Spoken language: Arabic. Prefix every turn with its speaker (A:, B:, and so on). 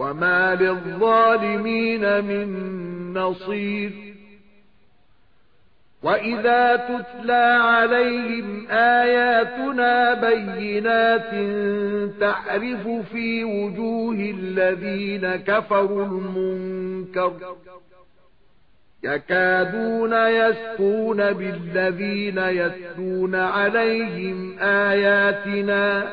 A: وَمَا لِلظَّالِمِينَ مِن نَّصِيرٍ وَإِذَا تُتْلَى عَلَيْهِمْ آيَاتُنَا بَيِّنَاتٍ تَعْرِفُ فِي وُجُوهِ الَّذِينَ كَفَرُوا الْمُنكَرَ يَكَادُونَ يَسْطُونَ بِالَّذِينَ يَتْلُونَ عَلَيْهِمْ آيَاتِنَا